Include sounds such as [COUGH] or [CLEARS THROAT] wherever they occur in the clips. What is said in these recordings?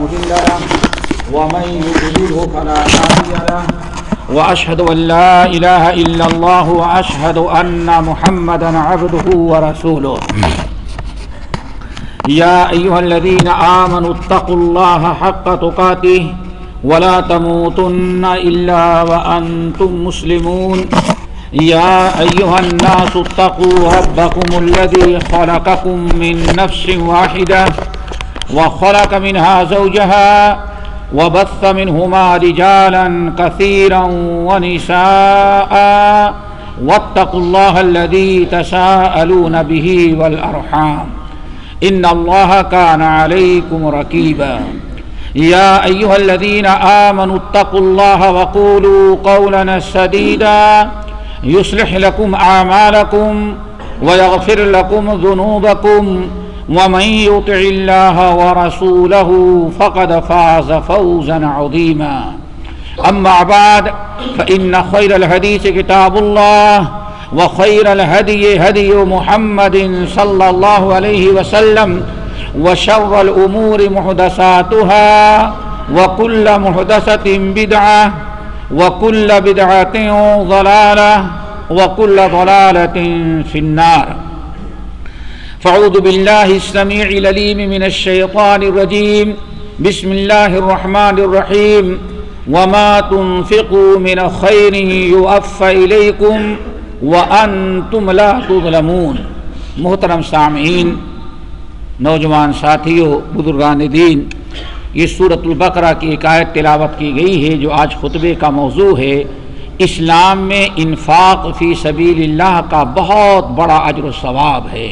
مضل له ومن يضلله فلا هادي له واشهد ان لا اله الا الله واشهد ان محمدا عبده ورسوله. يا ايها الذين امنوا اتقوا الله حق تقاته ولا تموتن الا وانتم مسلمون. يا ايها الناس اتقوا ربكم الذي خلقكم من نفس واحده وخلق منها زوجها وبث منهما رجالا كثيرا ونساء. واتقوا الله الذي تساءلون به والأرحام. إن الله كان عليكم ركيبا. يا أيها الذين آمنوا اتقوا الله وقولوا قولنا سديدا. يصلح لكم أعمالكم ويغفر لكم ذنوبكم. ومن يطع الله ورسوله فقد فاز فوزا عظيما. أما بعد، فإن خير الحديث كتاب الله وخير الهدي هدي محمد صلى الله عليه وسلم وشر الأمور محدثاتها وكل محدثة بدعة وكل بدعة ضلالة وكل ضلالة في النار. فاعوذ بالله السميع العليم من الشيطان الرجيم بسم الله الرحمن الرحيم وما تنفقوا من خير يوفى اليكم وانتم لا تظلمون محترم سامعین، نوجوان ساتھیوں بزرگان دین، یہ صورت البقرہ کی ایک آیت تلاوت کی گئی ہے جو آج خطبے کا موضوع ہے، اسلام میں انفاق فی سبیل اللہ کا بہت بڑا اجر و ثواب ہے۔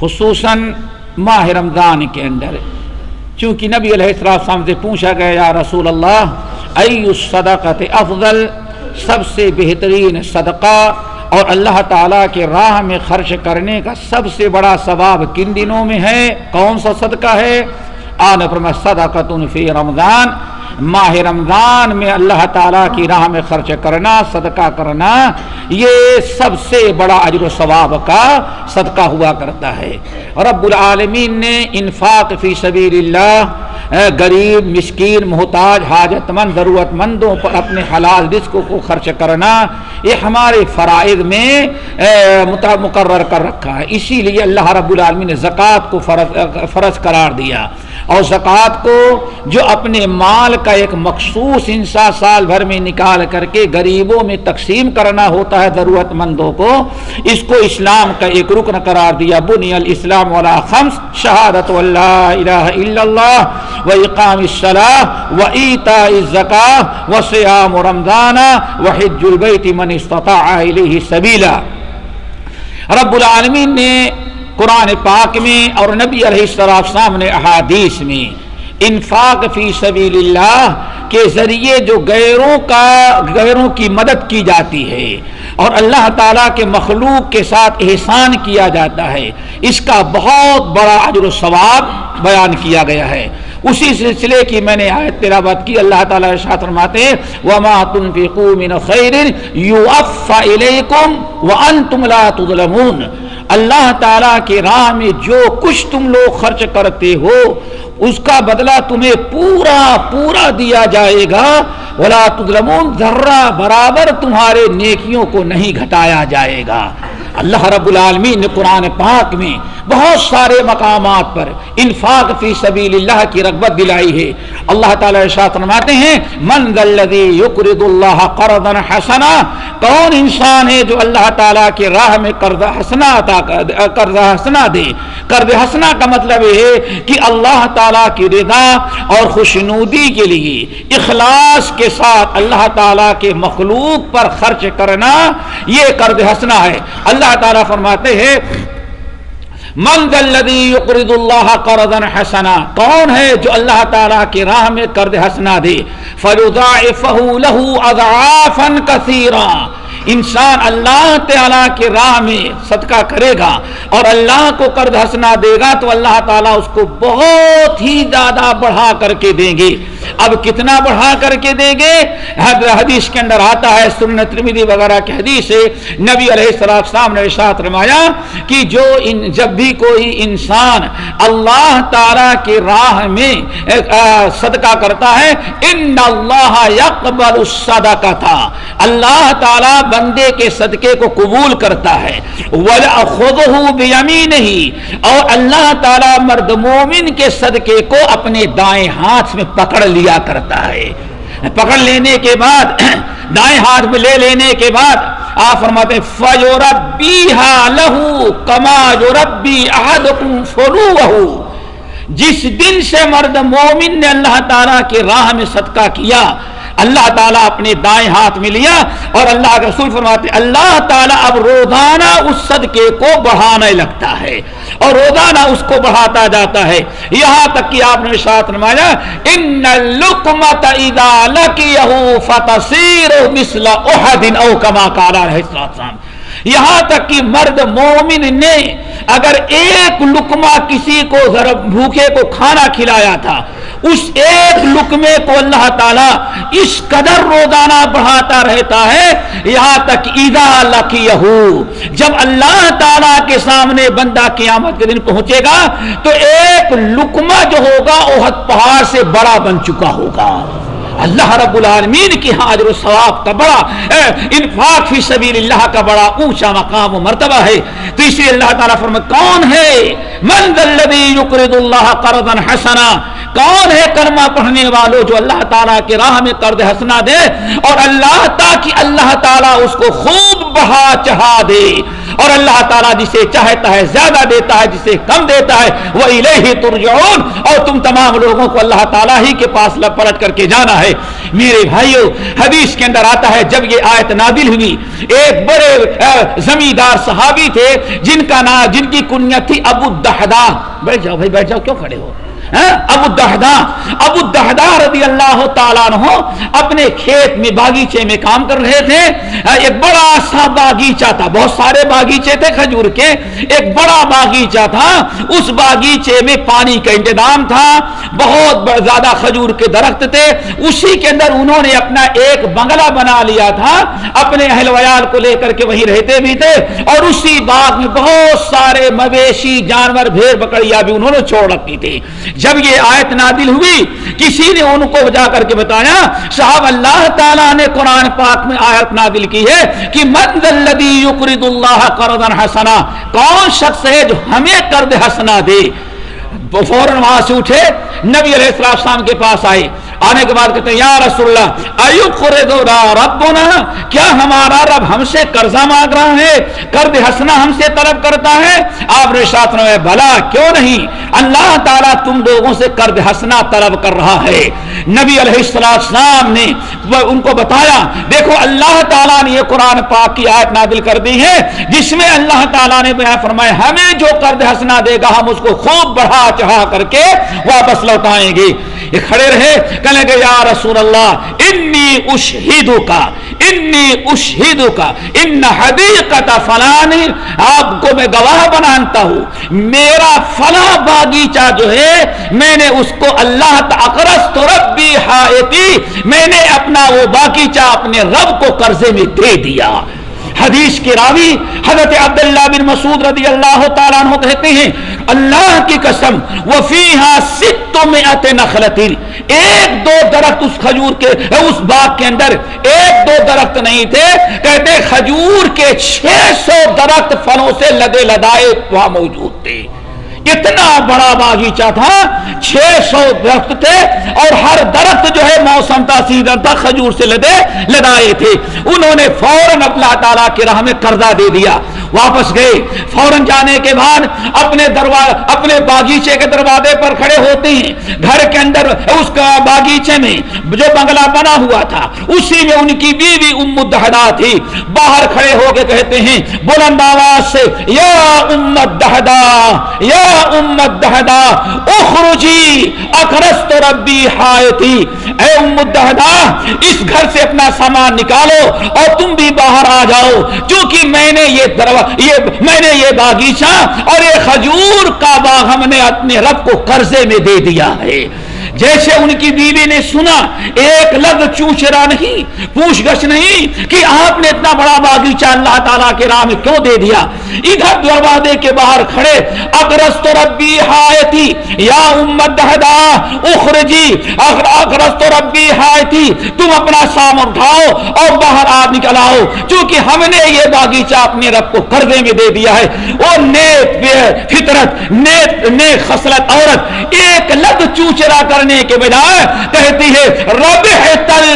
خصوصاً ماہ رمضان کے اندر۔ چونکہ نبی علیہ السلام سے پوچھا گیا، یا رسول اللہ، ای صدقت افضل، سب سے بہترین صدقہ اور اللہ تعالیٰ کے راہ میں خرچ کرنے کا سب سے بڑا ثواب کن دنوں میں ہے؟ کون سا صدقہ ہے؟ آن فرما صدقۃ فی رمضان۔ ماہ رمضان میں اللہ تعالیٰ کی راہ میں خرچ کرنا، صدقہ کرنا، یہ سب سے بڑا اجر و ثواب کا صدقہ ہوا کرتا ہے۔ رب العالمین نے انفاق فی سبیل اللہ غریب، مسکین، محتاج حاجت مند ضرورت مندوں پر اپنے حلال رزقوں کو خرچ کرنا، یہ ہمارے فرائض میں مقرر کر رکھا ہے۔ اسی لیے اللہ رب العالمین نے زکوٰۃ کو فرض فرض قرار دیا۔ اور زکوٰۃ کو جو اپنے مال کا ایک مخصوص انسا سال بھر میں نکال کر کے غریبوں میں تقسیم کرنا ہوتا ہے ضرورت مندوں کو، اس کو اسلام کا ایک رکن قرار دیا۔ بنی الاسلام والا خمس، شہادت اللہ الہ الا اللہ، و اقام الصلاح و ایتا الزکاہ و سیام رمضان، و حج البیت من استطاع الیہ سبیلا۔ رب العالمین نے قرآن پاک میں اور نبی علیہ السلام نے احادیث میں انفاق فی سبیل اللہ کے ذریعے جو غیروں کا غیروں کی مدد کی جاتی ہے اور اللہ تعالیٰ کے مخلوق کے ساتھ احسان کیا جاتا ہے اس کا بہت بڑا عجر و ثواب بیان کیا گیا ہے اسی سلسلے کی میں نے آیت تلاوت کی اللہ تعالیٰ ارشاد فرماتے ہیں وما تنفقوا من خیر یوفى الیکم وانتم لا تظلمون اللہ تعالیٰ کے راہ میں جو کچھ تم لوگ خرچ کرتے ہو، اس کا بدلہ تمہیں پورا پورا دیا جائے گا۔ ولا تظلمون، ذرہ برابر تمہارے نیکیوں کو نہیں گھٹایا جائے گا۔ اللہ رب العالمین نے قرآن پاک میں بہت سارے مقامات پر انفاق فی سبیل اللہ کی رغبت دلائی ہے۔ اللہ تعالی ارشاد فرماتے ہیں، من الذی یقرض اللہ قرضا حسنا کون انسان ہے جو اللہ تعالی کے راہ میں قرض حسنا عطا قرض حسنا دے۔ قرض حسنا کا مطلب یہ ہے کہ اللہ تعالی کی رضا اور خوشنودی کے لیے اخلاص کے ساتھ اللہ تعالی کے مخلوق پر خرچ کرنا یہ قرض حسنا ہے۔ اللہ تعالی فرماتے ہیں، من الذي يقرض الله قرضا حسنا کون ہے جو اللہ تعالی کی راہ میں قرض حسنا دے؟ فيضاعفه له اضعافا كثيرا انسان اللہ تعالیٰ کے راہ میں صدقہ کرے گا اور اللہ کو قرض ہنسنا دے گا تو اللہ تعالیٰ اس کو بہت ہی زیادہ بڑھا کر کے دیں گے۔ اب کتنا بڑھا کر کے دیں گے؟ حدیث کے اندر آتا ہے، سنن ترمیدی وغیرہ کی حدیث ہے۔ نبی علیہ السلام نے ارشاد رمایا کہ جو ان، جب بھی کوئی انسان اللہ تعالی کی راہ میں صدقہ کرتا ہے، ان اللہ یقبل الصدقہ تھا اللہ تعالی بندے کے صدقے کو قبول کرتا ہے۔ وَلَأْخُذُهُ بِيَمِينِهِ۔ اور اللہ تعالی مرد مومن کے صدقے کو اپنے دائیں ہاتھ میں پکڑ لیا کرتا ہے۔ پکڑ لینے کے بعد، [CLEARS THROAT] دائیں ہاتھ میں لے لینے کے بعد، آپ فرماتے ہیں فَيُرَبِّيهَا لَهُ كَمَا يُرَبِّي أَحَدُكُمْ فُرُوهُ جس دن سے مرد مومن نے اللہ تعالیٰ کی راہ میں صدقہ کیا اللہ تعالیٰ اپنے دائیں ہاتھ میں لیا اور اللہ کے رسول فرماتے اللہ تعالیٰ اب روزانہ اس صدقے کو بڑھانے لگتا ہے اور روزانہ اس کو بڑھاتا جاتا ہے۔ یہاں تک کہ آپ نے ساتھ نمایا ان لکمت اذا لکیہو فتصیر مثل احد او کما کارا رہے یہاں تک کہ مرد مومن نے اگر ایک لکمہ کسی کو ذرا بھوکے کو کھانا کھلایا تھا اس ایک لکمے کو اللہ تعالیٰ اس قدر روزانہ بڑھاتا رہتا ہے، یہاں تک ادا لکی جب اللہ تعالیٰ کے سامنے بندہ قیامت کے دن پہنچے گا، تو ایک لکمہ جو ہوگا وہ پہاڑ سے بڑا بن چکا ہوگا۔ اللہ رب العالمین کی حاضر و ثواب کا بڑا انفاق فی سبیل اللہ کا بڑا اونچا مقام و مرتبہ ہے۔ تو اس لیے اللہ تعالیٰ فرما کون ہے؟ من الذی یقرض اللہ قرضا حسنا؟ کون ہے کلمہ پڑھنے والوں جو اللہ تعالیٰ کے راہ میں قرض حسنا دے اور اللہ تاکہ اللہ تعالیٰ اس کو خوب بہا چڑھا دے اور اللہ تعالیٰ جسے چاہتا ہے زیادہ دیتا ہے، جسے کم دیتا ہے، وہ الہی ترجعون اور تم تمام لوگوں کو اللہ تعالیٰ ہی کے پاس لپلٹ کر کے جانا ہے۔ میرے بھائیوں حدیث کے اندر آتا ہے، جب یہ آیت نادل ہوئی، ایک بڑے زمیندار صحابی تھے، جن کا نام جن کی کنیت تھی ابو دہدا بیٹھ جاؤ بھائی، بیٹھ جاؤ، کیوں کھڑے ہو؟ ابو دہدا ابو دہدا رضی اللہ تعالیٰ عنہ اپنے کھیت میں باغیچے میں کام کر رہے تھے۔ ایک بڑا سا باغیچہ تھا، بہت سارے باغیچے تھے کھجور کے۔ ایک بڑا باغیچہ تھا، اس باغیچے میں پانی کا انتظام تھا۔ بہت زیادہ کھجور کے درخت تھے۔ اسی کے اندر انہوں نے اپنا ایک بنگلہ بنا لیا تھا۔ اپنے اہل ویال کو لے کر کے وہی رہتے بھی تھے۔ اور اسی باغ میں بہت سارے مویشی جانور، بھیڑ بکڑیا بھی انہوں نے چھوڑ رکھی تھی۔ جب یہ آیت نادل ہوئی، کسی نے ان کو جا کر کے بتایا، صاحب، اللہ تعالیٰ نے قرآن پاک میں آیت نادل کی ہے کہ من یقرض اللہ قرضا حسنا، کون شخص ہے جو ہمیں قرض حسنا دے؟ فوراً وہاں سے اٹھے، نبی علیہ السلام کے پاس آئے۔ آنے کے بعد کہتے ہیں، یا رسول اللہ ایوب خردو ربنا؟ کیا ہمارا رب ہم سے قرضہ مانگ رہا ہے؟ قرض ہنسنا ہم سے طلب کرتا ہے؟ آپ نے ساتھ میں بھلا کیوں نہیں؟ اللہ تعالیٰ تم لوگوں سے قرض ہنسنا طلب کر رہا ہے۔ نبی علیہ السلام نے ان کو بتایا، دیکھو اللہ تعالیٰ نے یہ قرآن پاک کی آیت نادل کر دی ہے، جس میں اللہ تعالیٰ نے بیان فرمایا، ہمیں جو قرض ہنسنا دے گا، ہم اس کو خوب بڑھا چڑھا کر کے واپس لوٹائیں گے۔ یہ کھڑے رہے، کہنے کہ یا رسول اللہ، انی اشہدو کا انی اشہدو کا ان حدیقت فلانی، آپ کو میں گواہ بنانتا ہوں۔ میرا فلا باغیچہ جو ہے، میں نے اس کو اللہ اقرست ربی حائطی، میں نے اپنا وہ باغیچہ اپنے رب کو قرضے میں دے دیا۔ حدیث کے راوی حضرت عبداللہ بن مسعود رضی اللہ تعالیٰ عنہ کہتے ہیں، اللہ کی قسم، وفیہا ست مئت نخلتین۔ ایک دو درخت اس خجور کے، اس باغ کے اندر ایک دو درخت نہیں تھے۔ کہتے خجور کے چھ سو درخت فنوں سے لدے لدائے وہاں موجود تھے۔ اتنا بڑا باغیچہ تھا؟ چھ سو درخت تھے اور ہر درخت جو ہے موسم تاثیر تھا، کھجور سے لدے، لدائے تھے۔ انہوں نے فوراً اللہ تعالیٰ کی راہ میں قرضہ دے دیا۔ واپس گئے۔ فوراً جانے کے بعد اپنے دروازے، اپنے باغیچے کے دروازے پر کھڑے ہوتے ہیں۔ گھر کے اندر، اس کا باغیچے میں جو بنگلہ بنا ہوا تھا، اسی میں ان کی بیوی ام دہدا تھی۔ باہر کھڑے ہو کے کہتے ہیں، بلند آواز سے، یا ام دہدا یا امت دہدا اخرجی اکرست ربی حایتی۔ اے امت دہدا اس گھر سے اپنا سامان نکالو اور تم بھی باہر آ جاؤ۔ کیونکہ میں نے یہ دروا یہ میں نے یہ باغیچہ اور یہ کھجور کا باغ ہم نے اپنے رب کو قرضے میں دے دیا ہے۔ جیسے ان کی بیوی نے سنا، ایک لگ چوچرا نہیں، پوچھ گچھ نہیں کہ آپ نے اتنا بڑا باغیچہ اللہ تعالیٰ کے راہ میں کیوں دے دیا؟ ادھر دروازے کے باہر کھڑے اگرست ربی ہائے یا امت دہدا، اخرجی اگرست ربی ہائے تم اپنا سام اٹھاؤ اور باہر آ نکل آؤ۔ چونکہ ہم نے یہ باغیچہ اپنے رب کو قرضے میں دے دیا ہے۔ وہ نیک فطرت، نیک نیک خصلت عورت، ایک لگ چوچرا کرنے کے بجائے کہتی ہے، رب تل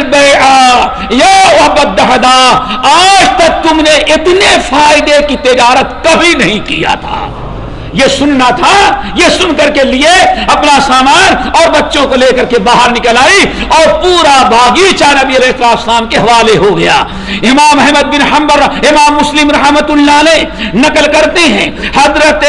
آج تک تم نے اتنے فائدے کی تجارت کبھی نہیں کیا تھا۔ یہ سننا تھا، یہ سن کر کے لیے اپنا سامان اور بچوں کو لے کر کے باہر نکل آئی اور پورا باغیچہ نبی علیہ السلام کے حوالے ہو گیا۔ امام احمد بن حمبر امام مسلم رحمت اللہ علیہ نقل کرتے ہیں۔ حضرت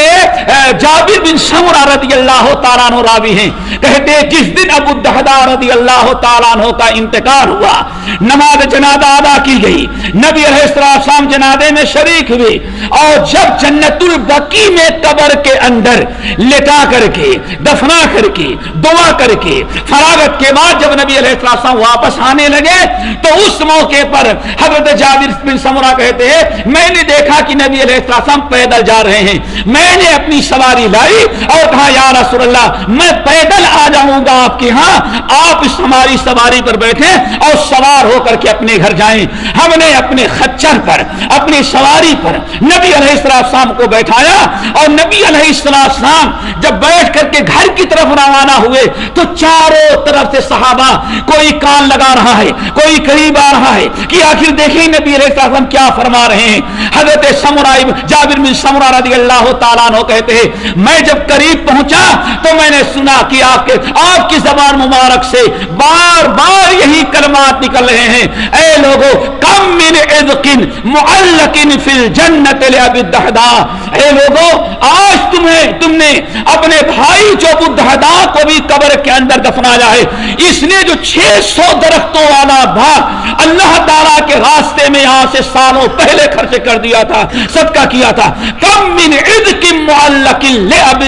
جابر بن سمرہ رضی اللہ تعالیٰ عنہ راوی ہیں۔ کہتے جس دن ابو الدہدہ رضی اللہ تعالیٰ عنہ کا انتقال ہوا، نماز جنازہ ادا کی گئی۔ نبی علیہ السلام جنازے میں شریک ہوئے اور جب جنت البقی میں قبر قبر کے اندر لٹا کر کے، دفنا کر کے، دعا کر کے، فراغت کے بعد جب نبی علیہ السلام واپس آنے لگے، تو اس موقع پر حضرت جابر بن سمرہ کہتے ہیں، میں نے دیکھا کہ نبی علیہ السلام پیدل جا رہے ہیں۔ میں نے اپنی سواری لائی اور کہا، یا رسول اللہ، میں پیدل آ جاؤں گا آپ کے ہاں آپ اس ہماری سواری پر بیٹھے اور سوار ہو کر کے اپنے گھر جائیں۔ ہم نے اپنے خچر پر، اپنی سواری پر نبی علیہ السلام کو بیٹھایا اور نبی علیہ السلام، جب بیٹھ کر کے گھر کی طرف روانہ ہوئے، تو چاروں طرف سے صحابہ، کوئی کان لگا رہا ہے، کوئی قریب آ رہا ہے کہ آخر دیکھیں نبی علیہ السلام کیا فرما رہے ہیں۔ حضرت سمرائی جابر بن سمرا رضی اللہ تعالیٰ عنہ کہتے ہیں، میں جب قریب پہنچا تو میں نے سنا کہ آپ کے، آپ کی زبان مبارک سے بار بار یہی کلمات نکل رہے ہیں۔ اے لوگو، کم من اذقن معلقن فی الجنت لعب الدہدا اے لوگو، آج کاش تمہیں تم نے اپنے بھائی جو بدہدا کو بھی قبر کے اندر دفنایا ہے، اس نے جو چھ سو درختوں والا بھاگ اللہ تعالیٰ کے راستے میں یہاں سے سالوں پہلے خرچ کر دیا تھا، صدقہ کیا تھا۔ کم من عد کی معلق لعب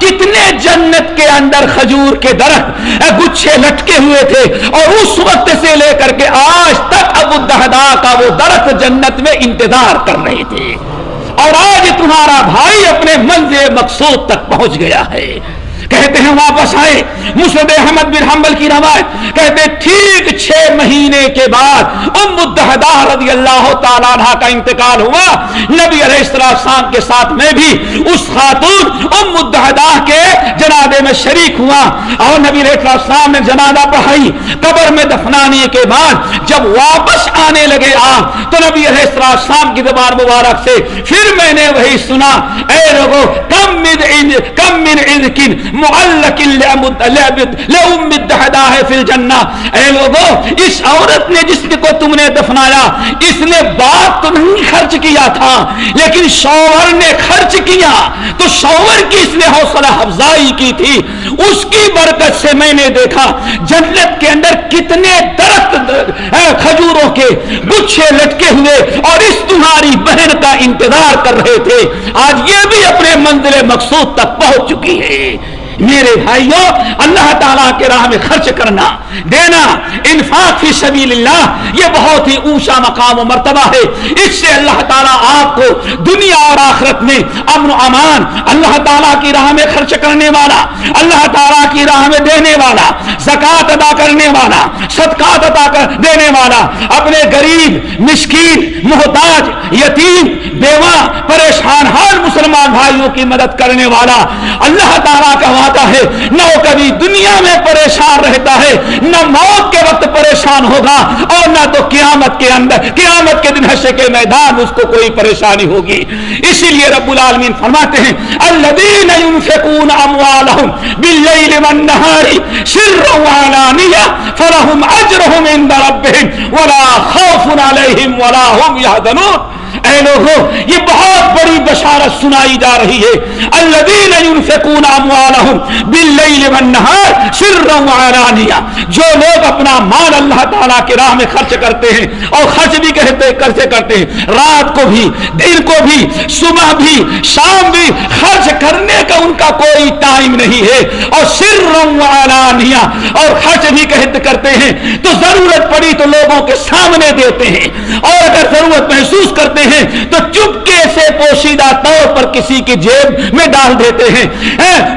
کتنے جنت کے اندر خجور کے درخت گچھے لٹکے ہوئے تھے۔ اور اس وقت سے لے کر کے آج تک ابو الدہدا کا وہ درخت جنت میں انتظار کر رہے تھے۔ اور آج تمہارا بھائی اپنے منزل مقصود تک پہنچ گیا ہے۔ کہتے ہیں واپس آئے۔ مسد احمد بن حنبل کی روایت کہتے ٹھیک چھ مہینے کے بعد ام الدہدہ رضی اللہ تعالیٰ عنہ کا انتقال ہوا۔ نبی علیہ السلام کے ساتھ میں بھی اس خاتون ام الدہدہ کے جنازے میں شریک ہوا۔ اور نبی علیہ السلام نے جنازہ پڑھائی۔ قبر میں دفنانے کے بعد جب واپس آنے لگے آپ تو نبی علیہ السلام کی زبان مبارک سے پھر میں نے وہی سنا۔ اے لوگوں کم من کم من عذکن معلق لأم الدہدہ فی الجنہ اے لوگو، اس عورت نے جس کو تم نے دفنایا، اس نے بات تو نہیں خرچ کیا تھا، لیکن شوہر نے خرچ کیا۔ تو شوہر کی اس نے حوصلہ افزائی کی تھی۔ اس کی برکت سے میں نے دیکھا، جنت کے اندر کتنے درخت کھجوروں کے گچھے لٹکے ہوئے اور اس تمہاری بہن کا انتظار کر رہے تھے۔ آج یہ بھی اپنے منزل مقصود تک پہنچ چکی ہے۔ میرے بھائیوں، اللہ تعالیٰ کے راہ میں خرچ کرنا، دینا، انفاق فی سبیل اللہ، یہ بہت ہی اونچا مقام و مرتبہ ہے۔ اس سے اللہ تعالیٰ آپ کو دنیا اور آخرت میں امن و امان، اللہ تعالیٰ کی راہ میں خرچ کرنے والا، اللہ تعالیٰ کی راہ میں دینے والا زکات ادا کرنے والا، صدقات ادا کر دینے والا، اپنے غریب، مسکین، محتاج، یتیم، بیوہ، پریشان حال مسلمان بھائیوں کی مدد کرنے والا، اللہ تعالیٰ کا وعدہ ہے، نہ وہ کبھی دنیا میں پریشان رہتا ہے، نہ موت کے وقت پریشان ہوگا اور نہ تو قیامت کے اندر، قیامت کے دن حشر کے میدان اس کو کوئی پریشانی ہوگی۔ اسی لیے رب العالمین فرماتے ہیں، الذین ينفقون اموالهم بالليل والنهار سرا وعلانیہ فلهم اجرهم عند ربهم ولا خوف عليهم ولا هم يحزنون اے لوگوں، یہ بہت بڑی بشارت سنائی جا رہی ہے۔ الذین ينفقون اموالهم باللیل والنهار سرا وعلانیہ۔ جو لوگ اپنا مال اللہ تعالیٰ کی راہ میں خرچ کرتے ہیں اور خرچ بھی کہتے کرتے کرتے ہیں، رات کو بھی، دن کو بھی، صبح بھی، شام بھی خرچ کرنے کا ان کا کوئی ٹائم نہیں ہے۔ اور سرا وعلانیہ اور خرچ بھی کہتے کرتے ہیں۔ تو ضرورت پڑی تو لوگوں کے سامنے دیتے ہیں۔ اور اگر ضرورت محسوس کرتے ہیں تو چپکے سے پوشیدہ طور پر کسی کی جیب میں ڈال دیتے ہیں۔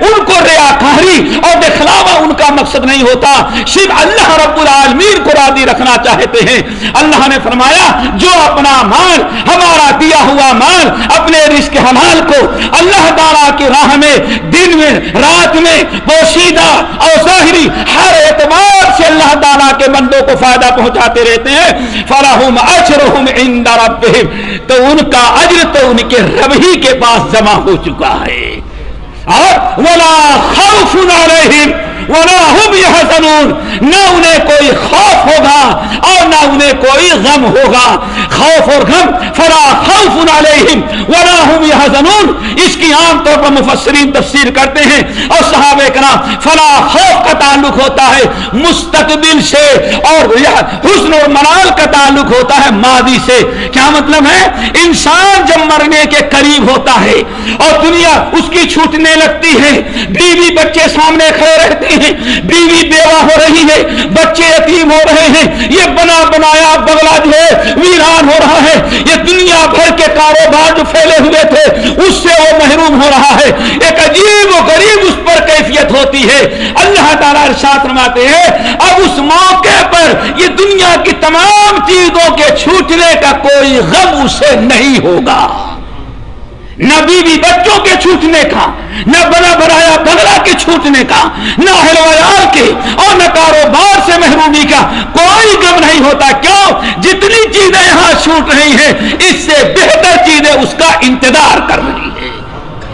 ان کو ریاکاری اور دکھلاوا ان کا مقصد نہیں ہوتا۔ صرف اللہ رب العالمین کو راضی رکھنا چاہتے ہیں۔ اللہ نے فرمایا، جو اپنا مال، ہمارا دیا ہوا مال، اپنے رزق حلال کو اللہ تعالیٰ کی راہ میں، دن میں، رات میں، پوشیدہ اور ظاہری، ہر اعتبار سے اللہ تعالیٰ کے بندوں کو فائدہ پہنچاتے رہتے ہیں۔ فلاحم اجرہم عند ربہم تو ان کا اجر تو ان کے رب ہی کے پاس جمع ہو چکا ہے۔ اور ولا خوف علیہم نہ انہیں کوئی خوف ہوگا اور نہ انہیں کوئی غم ہوگا۔ خوف اور غم فرا خوف علیہم ولا هم يحزنون۔ اس کی عام طور پر مفسرین تفسیر کرتے ہیں اور صحابہ کرام، فلا خوف کا تعلق ہوتا ہے مستقبل سے اور حسن و منال کا تعلق ہوتا ہے ماضی سے۔ کیا مطلب ہے؟ انسان جب مرنے کے قریب ہوتا ہے اور دنیا اس کی چھوٹنے لگتی ہے، بیوی بچے سامنے کھڑے رہتے ہیں۔ بیوی بیوہ ہو رہی ہے۔ بچے یتیم ہو رہے ہیں۔ یہ بنا بنایا بغلا جو ہے، ویران ہو رہا ہے۔ یہ دنیا بھر کے کاروبار جو پھیلے ہوئے تھے، اس سے وہ محروم ہو رہا ہے۔ ایک عجیب و غریب اس پر کیفیت ہوتی ہے۔ اللہ تعالیٰ ارشاد فرماتے ہیں، اب اس موقع پر یہ دنیا کی تمام چیزوں کے چھوٹنے کا کوئی غم اسے نہیں ہوگا۔ نہ بیوی بچوں کے چھوٹنے کا، نہ بنا بنایا بگلا کے چھوٹنے کا، نہ ہلویال کے اور نہ کاروبار سے محرومی کا کوئی غم نہیں ہوتا۔ کیوں؟ جتنی چیزیں یہاں چھوٹ رہی ہیں، اس سے بہتر چیزیں اس کا انتظار کر رہی ہے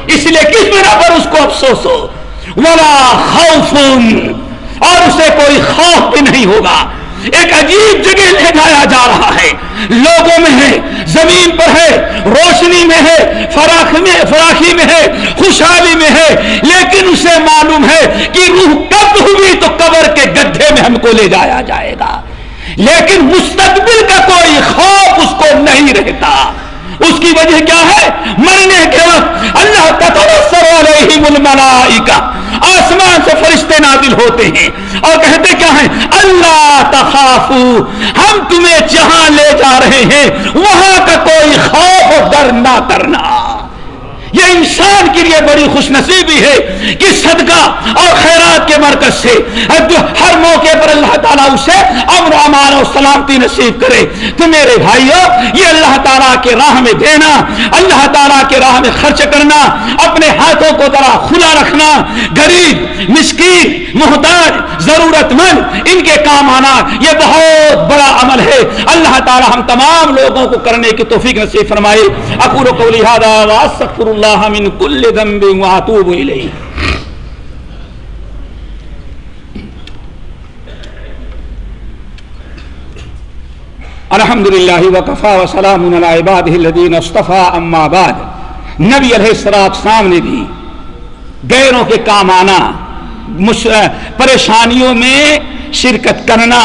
اس لیے کس بنا پر اس کو افسوس ہو ولا خوف اور اسے کوئی خوف بھی نہیں ہوگا۔ ایک عجیب جگہ لے جایا جا رہا ہے۔ لوگوں میں ہے، زمین پر ہے، روشنی میں ہے، فراخ میں، فراخی میں ہے، خوشحالی میں ہے۔ لیکن اسے معلوم ہے کہ روح کب ہوئی تو قبر کے گڈھے میں ہم کو لے جایا جائے گا۔ لیکن مستقبل کا کوئی خوف اس کو نہیں رہتا۔ اس کی وجہ کیا ہے؟ مرنے کے وقت اللہ تتوسر علیہم الملائکہ۔ آسمان سے فرشتے نادل ہوتے ہیں اور کہتے کیا ہیں؟ اللہ تخافو، ہم تمہیں جہاں لے جا رہے ہیں، وہاں کا کوئی خوف و ڈر نہ کرنا۔ یہ انسان کے لیے بڑی خوش نصیبی ہے کہ صدقہ اور خیرات کے مرکز سے ہر موقع پر اللہ تعالیٰ اسے امر، امان و سلامتی نصیب کرے۔ تو میرے بھائیو، یہ اللہ تعالیٰ کے راہ میں دینا، اللہ تعالیٰ کے راہ میں خرچ کرنا، اپنے ہاتھوں کو ذرا کھلا رکھنا، غریب، مسکین، محتاج ضرورت مند ان کے کام آنا، یہ بہت بڑا عمل ہے۔ اللہ تعالیٰ ہم تمام لوگوں کو کرنے کی توفیق نصیب فرمائے۔ اکور کو لہٰذا واسطر اللہ من کل ذنب واتوب الیہ الحمد للہ وکفا وسلام علی عباده الذین اصطفى اما بعد. نبی علیہ السلام نے بھی غیروں کے کام آنا پریشانیوں میں شرکت کرنا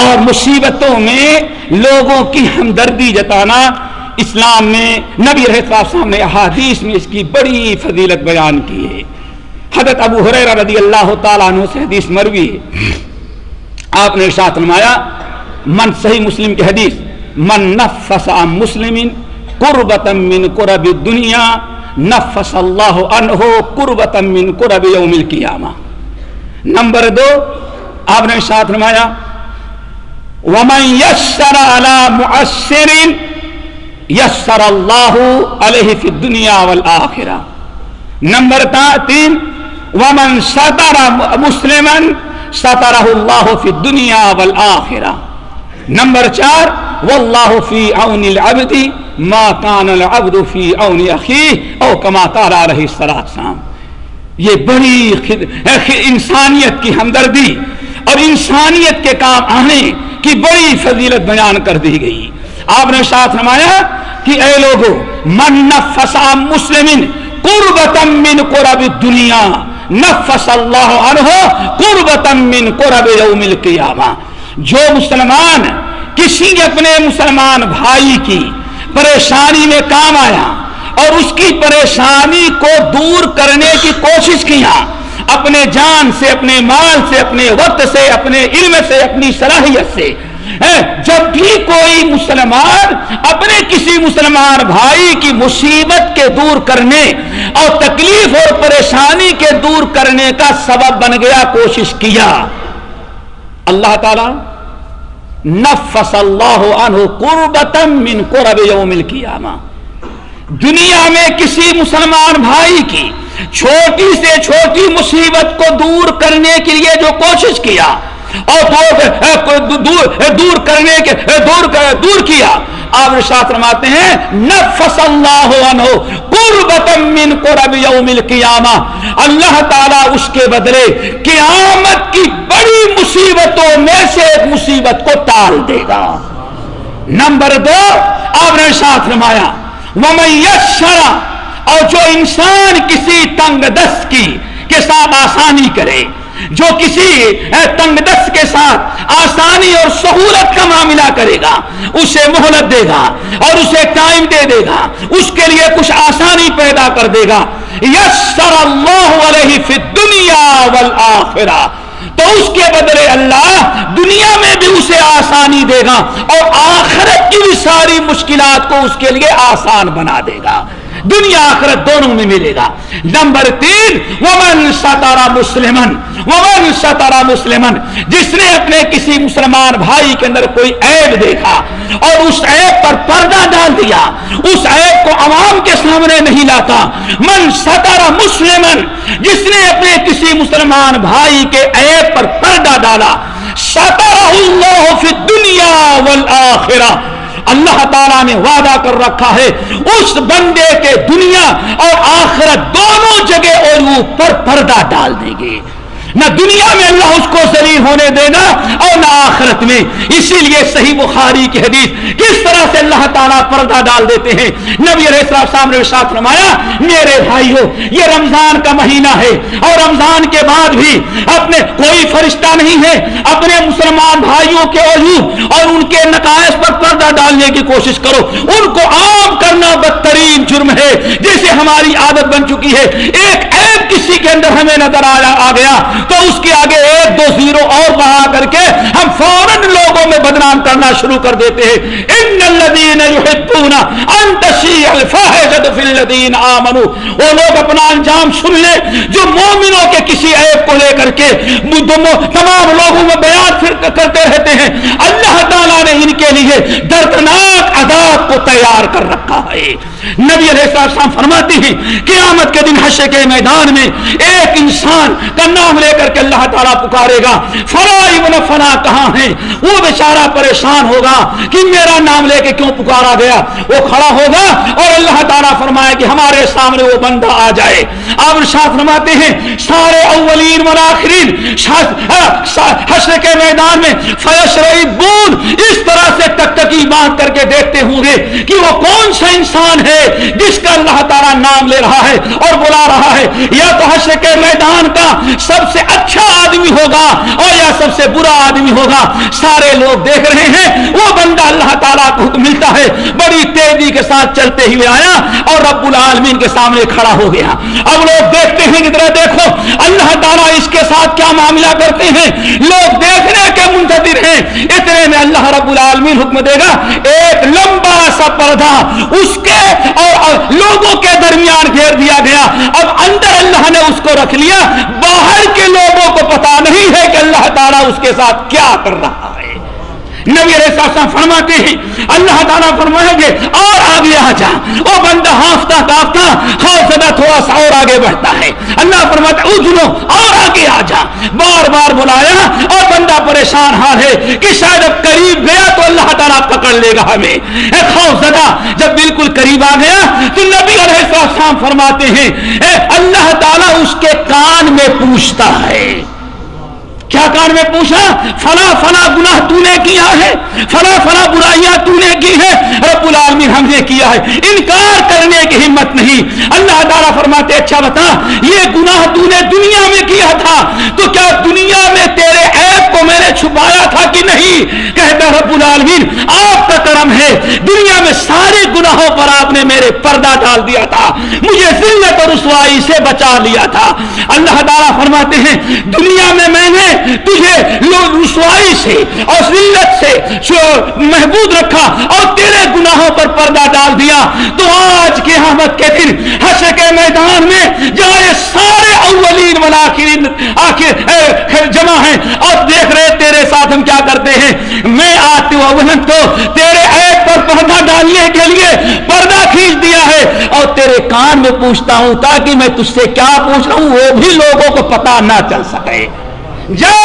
اور مصیبتوں میں لوگوں کی ہمدردی جتانا اسلام میں نبی السلام نے احادیث میں اس کی بڑی فضیلت بیان کی ہے۔ حضرت ابو حریرہ رضی اللہ تعالیٰ عنہ سے حدیث مروی ہے۔ آپ نے ارشاد فرمایا، من صحیح مسلم کی حدیث، من نفس عن مسلم قربتا من قرب الدنیا، نفس اللہ عنہ قربتا من قرب یوم القیامہ۔ نمبر دو، آپ نے ارشاد فرمایا، ومن یسر علی معسر یسر اللہ علیہ فی الدنیا والآخرہ. نمبر تین، ومن ستر مسلمن سترہ اللہ فی الدنیا والآخرہ. نمبر چار، واللہ فی عون العبد ما کان العبد فی عون اخیہ، او کما قال علیہ السلام یہ بڑی خد... انسانیت کی ہمدردی اور انسانیت کے کام آنے کی بڑی فضیلت بیان کر دی گئی۔ آپ نے ساتھ نمایا کہ اے لوگو، من نفسا مسلم قربتم من قرب دنیا نفس اللہ عنہ قربتم من قرب یوم القیامہ۔ جو مسلمان، کسی اپنے مسلمان بھائی کی پریشانی میں کام آیا اور اس کی پریشانی کو دور کرنے کی کوشش کیا، اپنے جان سے، اپنے مال سے، اپنے وقت سے، اپنے علم سے، اپنی صلاحیت سے جب بھی کوئی مسلمان اپنے کسی مسلمان بھائی کی مصیبت کے دور کرنے اور تکلیف اور پریشانی کے دور کرنے کا سبب بن گیا، کوشش کیا۔ اللہ تعالی نفس اللہ عنہ قربتم من قرب یوم القیامہ۔ دنیا میں کسی مسلمان بھائی کی چھوٹی سے چھوٹی مصیبت کو دور کرنے کے لیے جو کوشش کیا اور دور کرنے کے دور دور کیا۔ آپ رشاط رماتے ہیں، نفس اللہ عنہ قربت من قرب یوم القیامہ۔ اللہ تعالیٰ اس کے بدلے قیامت کی بڑی مصیبتوں میں سے ایک مصیبت کو ٹال دے گا۔ نمبر دو، آپ نے ساتھ رمایا ومیشرا اور جو انسان کسی تنگ دست کی کے ساتھ آسانی کرے جو کسی تنگ دست کے ساتھ آسانی اور سہولت کا معاملہ کرے گا، اسے مہلت دے گا اور اسے ٹائم دے دے گا، اس کے لیے کچھ آسانی پیدا کر دے گا۔ یسر اللہ علیہ فی دنیا والآخرہ۔ تو اس کے بدلے اللہ دنیا میں بھی اسے آسانی دے گا اور آخرت کی بھی ساری مشکلات کو اس کے لیے آسان بنا دے گا۔ دنیا آخرت دونوں میں ملے گا۔ نمبر تین، ومن ستارا مسلمن ومن ستارا مسلمن جس نے اپنے کسی مسلمان بھائی کے اندر کوئی عیب دیکھا اور اس عیب پر پردہ ڈال دیا، اس عیب کو عوام کے سامنے نہیں لاتا۔ من ستارا مسلمن جس نے اپنے کسی مسلمان بھائی کے عیب پر پردہ ڈالا۔ ستارہ اللہ فی الدنیا والآخرہ اللہ تعالیٰ نے وعدہ کر رکھا ہے، اس بندے کے دنیا اور آخرت دونوں جگہ اور اوپر پردہ ڈال دیں گے۔ نہ دنیا میں اللہ اس کو ذلیل ہونے دینا اور نہ آخرت میں۔ اسی لیے صحیح بخاری کی حدیث کس طرح سے اللہ تعالیٰ پردہ ڈال دیتے ہیں۔ نبی علیہ السلام نے ساتھ رمایا میرے بھائیوں یہ رمضان کا مہینہ ہے اور رمضان کے بعد بھی اپنے کوئی فرشتہ نہیں ہے۔ اپنے مسلمان بھائیوں کے عجوب اور ان کے نقائص پر پردہ ڈالنے کی کوشش کرو۔ ان کو عام کرنا بدترین جرم ہے۔ جیسے ہماری عادت بن چکی ہے۔ ایک عیب کسی کے اندر ہمیں نظر آ گیا۔ تو اس کے آگے ایک دو زیرو اور بڑھا کر کے ہم فوراً لوگوں میں بدنام کرنا شروع کر دیتے ہیں۔ ان الذين يحبون ان تشيع الفاحشه في الذين امنوا وہ لوگ اپنا انجام سن لے جو مومنوں کے کسی عیب کو لے کر کے تمام لوگوں میں بیان کرتے رہتے ہیں۔ اللہ تعالیٰ نے ان کے لیے دردناک عذاب کو تیار کر رکھا ہے۔ نبی علیہ السلام فرماتے ہیں، قیامت کے دن حشر کے میدان میں ایک انسان کا نام لے کر کے اللہ تعالیٰ پکارے گا۔ فلا ابن فنا کہاں ہے وہ بیچارہ پریشان ہوگا کہ میرا نام نام لے کے کیوں پکارا گیا؟ وہ کھڑا ہوگا اور اللہ تعالیٰ فرمائے کہ ہمارے سامنے وہ بندہ آ جائے۔ آپ شاہ فرماتے ہیں، سارے اولین والآخرین ہاں، حشر کے میدان میں فیش رئی بون اس طرح سے تک تکی باندھ کر کے دیکھتے ہوں گے کہ وہ کون سا انسان ہے جس کا اللہ تعالیٰ نام لے رہا ہے اور بلا رہا ہے۔ یا تو حشر کے میدان کا سب سے اچھا آدمی ہوگا اور یا سب سے برا آدمی ہوگا۔ سارے لوگ دیکھ رہے ہیں، وہ بندہ اللہ تعالیٰ کو ملتا ہے۔ بڑی تیزی کے ساتھ چلتے ہوئے آیا اور رب العالمین کے سامنے کھڑا ہو گیا۔ اب لوگ دیکھتے ہیں کہ دیکھو، اللہ تعالیٰ اس کے ساتھ کیا معاملہ کرتے ہیں۔ لوگ دیکھنے کے منتظر ہیں۔ اتنے میں اللہ رب العالمین حکم دے گا، ایک لمبا سا پردہ اس کے اور لوگوں کے درمیان گھیر دیا گیا۔ اب اندر اللہ نے اس کو رکھ لیا۔ باہر کے لوگوں کو پتا نہیں ہے کہ اللہ تعالیٰ اس کے ساتھ کیا کر رہا۔ ہے نبی علیہ السلام فرماتے ہیں، اللہ تعالیٰ فرمائیں گے، اور آگے آ جا۔ وہ بندہ ہافتا کافتا خوف تھوڑا سا اور آگے بڑھتا ہے۔ اللہ فرماتا ہے اجنو اور آگے آ جا۔ بار بار بلایا، اور بندہ پریشان حال ہے کہ شاید اب قریب گیا تو اللہ تعالیٰ پکڑ لے گا ہمیں۔ اے خوف جب بالکل قریب آ گیا تو نبی علیہ السلام فرماتے ہیں، اے اللہ تعالیٰ اس کے کان میں پوچھتا ہے۔ کیا کہا کان میں پوچھا؟ فلا فلا گناہ تو نے کیا ہے؟ فلا فلا برائیاں تو نے کی ہے رب العالمین ہم نے کیا ہے؟ انکار کرنے کی ہمت نہیں۔ اللہ تعالیٰ فرماتے اچھا بتا، یہ گناہ تو نے دنیا میں کیا تھا؟ تو کیا دنیا میں تیرے عیب کو میں نے چھپایا تھا کہ نہیں؟ کہتا رب العالمین، آپ کا کرم ہے۔ دنیا میں سارے گناہوں پر آپ نے میرے پردہ ڈال دیا تھا۔ مجھے ذلت اور رسوائی سے بچا لیا تھا۔ اللہ تعالیٰ فرماتے ہیں، دنیا میں میں نے تجھے رسوائی سے اور ذلت سے محبوب رکھا اور تیرے گناہوں پر پردہ ڈال دیا، تو آج کے حمد کے دن حشر کے میدان میں جہاں یہ سارے اولین والآخرین آخر جمع ہیں اور دیکھ رہے تیرے ساتھ ہم کیا کرتے ہیں۔ میں آتی ہوں تو تیرے عیب پر پردہ ڈالنے کے لیے پردہ کھینچ دیا ہے۔ اور تیرے کان میں پوچھتا ہوں، تاکہ میں تجھ سے کیا پوچھ رہا ہوں، وہ بھی لوگوں کو پتا نہ چل سکے۔ جا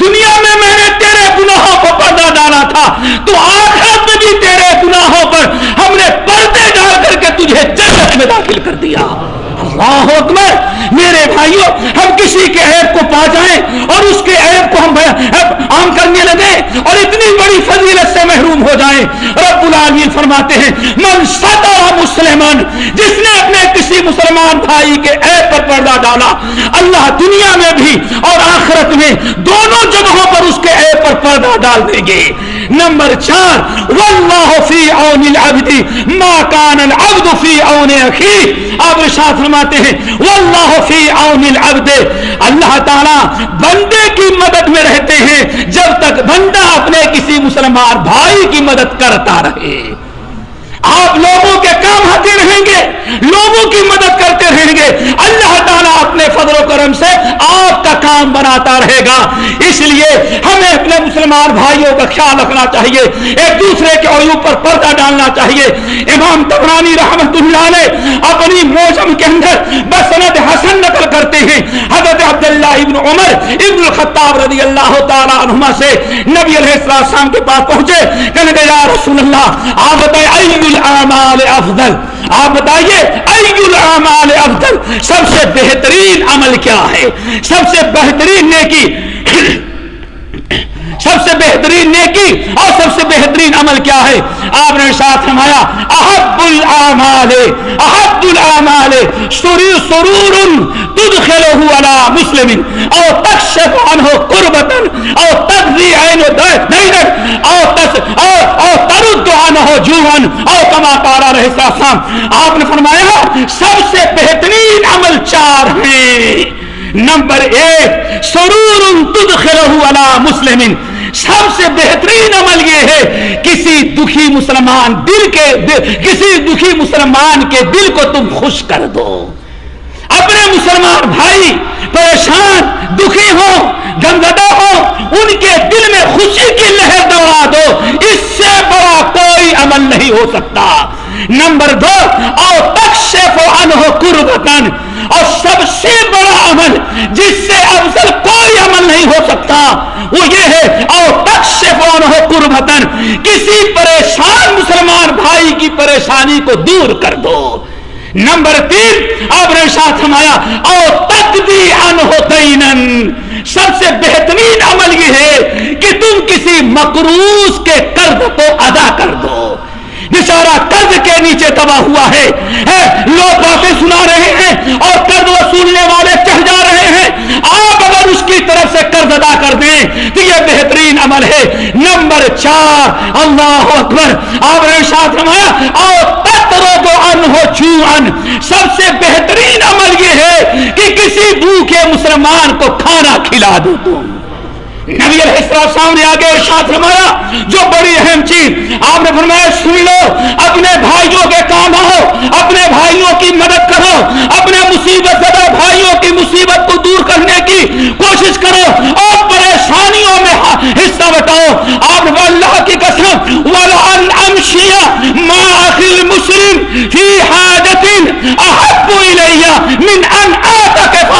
دنیا میں میں نے تیرے گناہوں کو پردہ ڈالا تھا، تو آخرت میں بھی تیرے گناہوں پر ہم نے پردے ڈال کر کے تجھے جنت میں داخل کر دیا۔ اللہ اکبر! میرے بھائیوں ہم کسی کے عیب کو پا جائیں اور اس کے عیب کو ہم عام کرنے لگے اور اتنی بڑی فضیلت سے محروم ہو جائیں۔ رب العالمین فرماتے ہیں، من سطر مسلمان، جس نے اپنے کسی مسلمان بھائی کے عیب پر پردہ ڈالا، اللہ دنیا میں بھی اور آخرت میں دونوں جگہوں پر اس کے عیب پر پردہ ڈال دیں گے نمبر چار، واللہ فی عون العبد ما کان العبد فی عون اخی۔ آپ ارشاد فرماتے ہیں، واللہ فی عون العبد۔ اللہ تعالی بندے کی مدد میں رہتے ہیں، جب تک بندہ اپنے کسی مسلمان بھائی کی مدد کرتا رہے۔ آپ لوگوں کے کام آتے رہیں گے، لوگوں کی مدد کرتے رہیں گے۔ اللہ تعالیٰ اپنے فضل و کرم سے آپ کا کام بناتا رہے گا۔ اس لیے ہمیں اپنے مسلمان بھائیوں کا خیال رکھنا چاہیے۔ ایک دوسرے کے عیوب پر پردہ ڈالنا چاہیے۔ امام تبرانی رحمت اللہ نے اپنی موسم کے اندر بسنت حسن نقل کرتے ہیں۔ حضرت عبداللہ ابن عمر ابن الخطاب رضی اللہ تعالیٰ عنہما سے نبی علیہ السلام کے پاس پہنچے۔ کہنے کہ یا رسول اللہ، آپ بتائیں الاعمال افضل آپ بتائیے ای الاعمال افضل سب سے بہترین عمل کیا ہے؟ سب سے بہترین نیکی؟ سب سے بہترین نیکی اور سب سے بہترین عمل کیا ہے؟ آپ نے ساتھ فرمایا احب الاعمال احب الاعمال سرور سرور تدخله على مسلم او تكشف عنه قربتا او تقضي عين دينك او تس او او ترد عنه جوعا او كما قال عليه السلام آپ نے فرمایا سب سے بہترین عمل چار ہیں۔ نمبر ایک، سرور تدخلہ على مسلم سب سے بہترین عمل یہ ہے، کسی دکھی مسلمان دل کے دل، کسی دکھی مسلمان کے دل کو تم خوش کر دو۔ اپنے مسلمان بھائی پریشان، دکھی ہو گمزدہ ہو ان کے دل میں خوشی کی لہر دوڑا دو، اس سے بڑا کوئی عمل نہیں ہو سکتا۔ نمبر دو اور تکشف انہو قربتن اور سب سے بڑا عمل جس سے افضل کوئی عمل نہیں ہو سکتا، وہ یہ ہے اور تکشف انہو قربتن کسی پریشان مسلمان بھائی کی پریشانی کو دور کر دو۔ نمبر تین، آپ نے ساتھ ہمایا اور تقدی انہو سب سے بہترین عمل یہ ہے کہ تم کسی مقروض کے قرض کو ادا کر دو۔ بچارا قرض کے نیچے تباہ ہوا ہے۔ لوگ باتیں سنا رہے ہیں اور قرض وصولنے والے چڑھ جا رہے ہیں۔ آپ اگر اس کی طرف سے قرض ادا کر دیں تو یہ بہترین عمل ہے۔ نمبر چار، اللہ اکبر۔ آپ نے ساتھ رمایا اور تترو کو ان ہو چو ان سب سے بہترین عمل یہ ہے کہ کسی بھوکے مسلمان کو کھانا کھلا دو۔ تم نبی علیہ السلام نے آگے ارشاد فرمایا، جو بڑی اہم چیز آپ نے فرمایا، سن لو، اپنے بھائیوں کے کام آؤ، اپنے بھائیوں کی مدد کرو، اپنے مصیبت زدہ بھائیوں کی مصیبت کو دور کرنے کی کوشش کرو، اور پریشانیوں میں حصہ بتاؤ آپ نے اللہ کی قسم وَلَعَنْ أَمْشِيَ مَا أَخِي الْمُسْلِمْ فِي حَاجَةٍ أَحَبُّ إِلَيَّ مِنْ أَنْ آتَكَفَ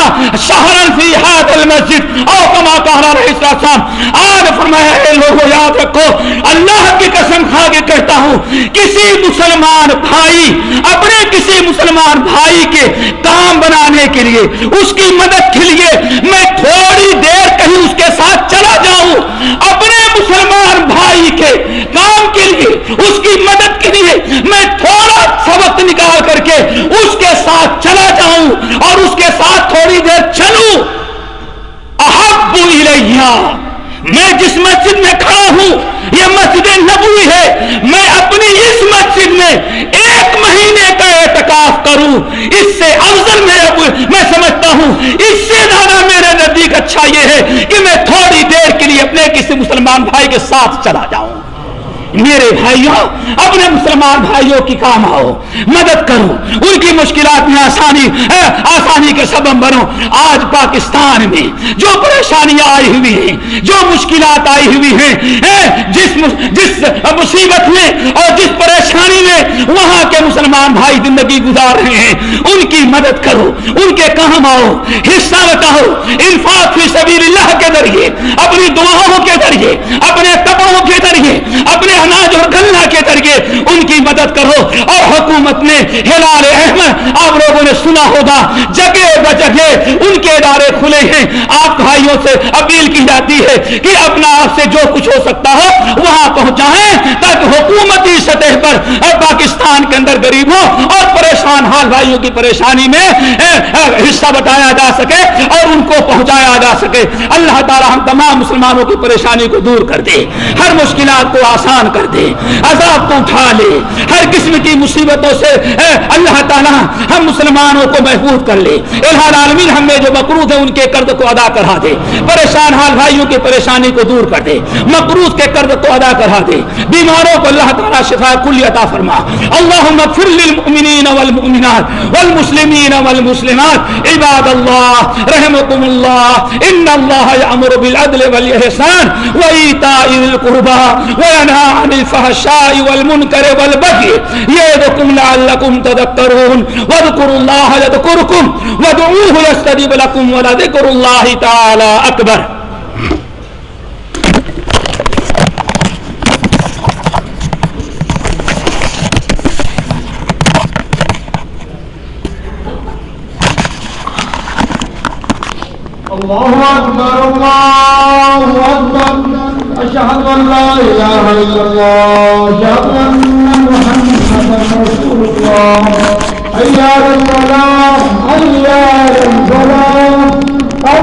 شَهْرًا فِي هَذَا الْمَسْجِدِ۔ أَوْ كَمَا قَهْرَ رَحِسَ تھا۔ آج فرمایا ہے، لوگوں، یاد رکھو، اللہ کی قسم کھا کے کہتا ہوں، کسی مسلمان بھائی، اپنے کسی مسلمان بھائی کے کام بنانے کے لیے، اس کی مدد کے لیے میں تھوڑی دیر کہیں اس کے ساتھ چلا جاؤں۔ اپنے مسلمان بھائی کے کام کے لیے، اس کی مدد کے لیے میں تھوڑا سا وقت نکال کر کے اس کے ساتھ چلا جاؤں اور اس کے ساتھ تھوڑی دیر چلوں۔ احب الیہ میں جس مسجد میں کھڑا ہوں، یہ مسجد نبوی ہے۔ میں اپنی اس مسجد میں ایک مہینے کا اعتکاف کروں۔ اس سے افضل میں سمجھتا ہوں، اس سے زیادہ میرے نزدیک اچھا یہ ہے کہ میں تھوڑی دیر کے لیے اپنے کسی مسلمان بھائی کے ساتھ چلا جاؤں۔ میرے بھائیوں اپنے مسلمان بھائیوں کی کام آؤ، مدد کرو، ان کی مشکلات میں آسانی آسانی کے سبب بنو۔ آج پاکستان میں جو پریشانیاں آئی ہوئی ہیں، جو مشکلات آئی ہوئی ہیں جس جس مصیبت میں اور جس پریشانی میں وہاں کے مسلمان بھائی زندگی گزار رہے ہیں، ان کی مدد کرو، ان کے کام آؤ، حصہ بتاؤ، انفاق فی سبیل اللہ کے ذریعے، اپنی دعاؤں کے ذریعے، اپنے کپڑوں کے ذریعے، اپنے اناج اور گنا کے ذریعے ان کی مدد کرو اور حکومت نے ہلال احمد، آپ لوگوں نے سنا ہوگا، جگہ بجگہ ان کے ادارے کھلے ہیں۔ آپ بھائیوں سے اپیل کی جاتی ہے کہ اپنا آپ سے جو کچھ ہو سکتا ہو، وہاں پہنچائیں تاکہ حکومتی سطح پر پاکستان کے اندر غریبوں اور پریشان حال بھائیوں کی پریشانی میں حصہ بتایا جا سکے اور ان کو پہنچایا جا سکے۔ اللہ تعالی ہم تمام مسلمانوں کی پریشانی کو دور کر دے۔ ہر مشکلات کو آسان کر دے، عذاب کو اٹھا لے۔ ہر قسم کی مصیبتوں سے، اے اللہ تعالیٰ، ہم مسلمانوں کو محفوظ کر لے۔ الحال عالمین ہمیں جو مقروض ہے ان کے قرض کو ادا کرا دے۔ پریشان حال بھائیوں کی پریشانی کو دور کر دے۔ مقروض کے قرض کو ادا کرا دے۔ بیماروں کو اللہ تعالیٰ شفا کلی عطا فرما۔ اللہم اغفر للمؤمنین والمؤمنات والمسلمین والمسلمات۔ عباد اللہ رحمكم اللہ۔ ان اللہ یعمر بالعدل والاحسان وایتاء القربى وینهى عن الفحشاء والمنكر والبغي يعظكم لعلكم تذكرون واذكروا الله يذكركم وادعوه يستجب لكم ولذكر الله تعالى اكبر الله أكبر الله أكبر أشهد أن لا إله إلا الله، أشهد أن محمدا رسول الله. حي على الصلاة، حي على الصلاة.